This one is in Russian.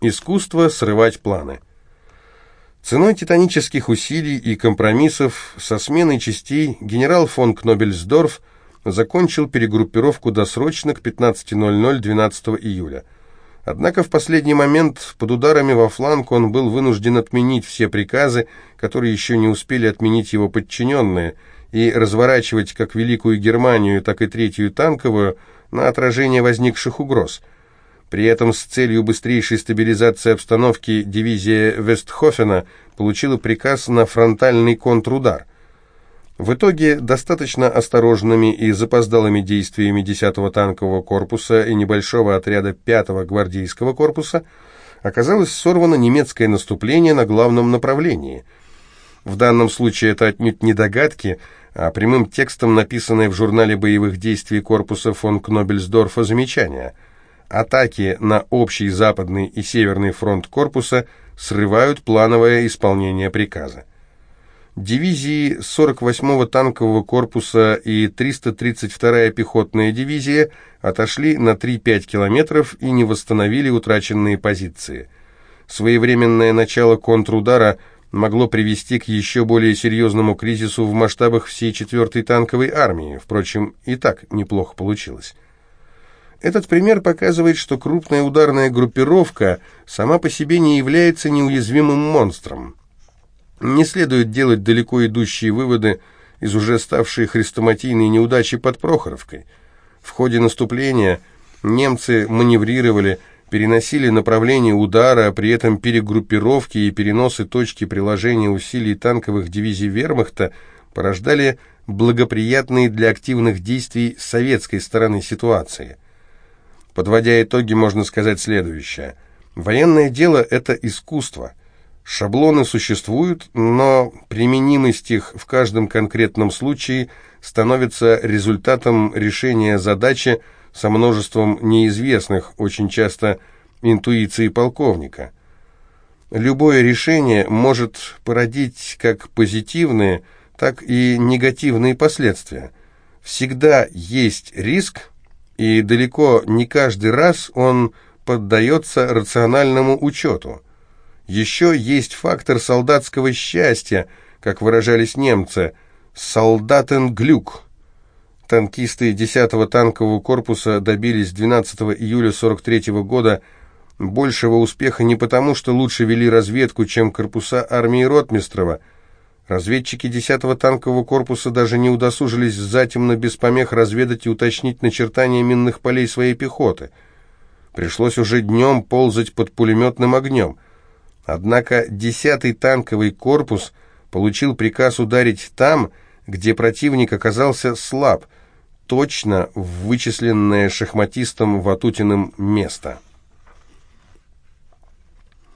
Искусство срывать планы. Ценой титанических усилий и компромиссов со сменой частей генерал фон Кнобельсдорф закончил перегруппировку досрочно к 15.00 12 июля. Однако в последний момент под ударами во фланг он был вынужден отменить все приказы, которые еще не успели отменить его подчиненные, и разворачивать как Великую Германию, так и Третью танковую на отражение возникших угроз – при этом с целью быстрейшей стабилизации обстановки дивизия Вестхофена получила приказ на фронтальный контрудар. В итоге достаточно осторожными и запоздалыми действиями 10-го танкового корпуса и небольшого отряда 5-го гвардейского корпуса оказалось сорвано немецкое наступление на главном направлении. В данном случае это отнюдь не догадки, а прямым текстом написанное в журнале боевых действий корпуса фон Кнобельсдорфа замечание – Атаки на общий западный и северный фронт корпуса срывают плановое исполнение приказа. Дивизии 48-го танкового корпуса и 332-я пехотная дивизия отошли на 3-5 километров и не восстановили утраченные позиции. Своевременное начало контрудара могло привести к еще более серьезному кризису в масштабах всей 4-й танковой армии, впрочем, и так неплохо получилось. Этот пример показывает, что крупная ударная группировка сама по себе не является неуязвимым монстром. Не следует делать далеко идущие выводы из уже ставшей хрестоматийной неудачи под Прохоровкой. В ходе наступления немцы маневрировали, переносили направление удара, а при этом перегруппировки и переносы точки приложения усилий танковых дивизий вермахта порождали благоприятные для активных действий советской стороны ситуации – Подводя итоги, можно сказать следующее. Военное дело – это искусство. Шаблоны существуют, но применимость их в каждом конкретном случае становится результатом решения задачи со множеством неизвестных, очень часто интуиции полковника. Любое решение может породить как позитивные, так и негативные последствия. Всегда есть риск, и далеко не каждый раз он поддается рациональному учету. Еще есть фактор солдатского счастья, как выражались немцы, «солдатенглюк». Танкисты 10-го танкового корпуса добились 12 июля 43 -го года большего успеха не потому, что лучше вели разведку, чем корпуса армии Ротмистрова – Разведчики 10-го танкового корпуса даже не удосужились затемно без помех разведать и уточнить начертания минных полей своей пехоты. Пришлось уже днем ползать под пулеметным огнем. Однако 10-й танковый корпус получил приказ ударить там, где противник оказался слаб, точно в вычисленное шахматистом Ватутиным место.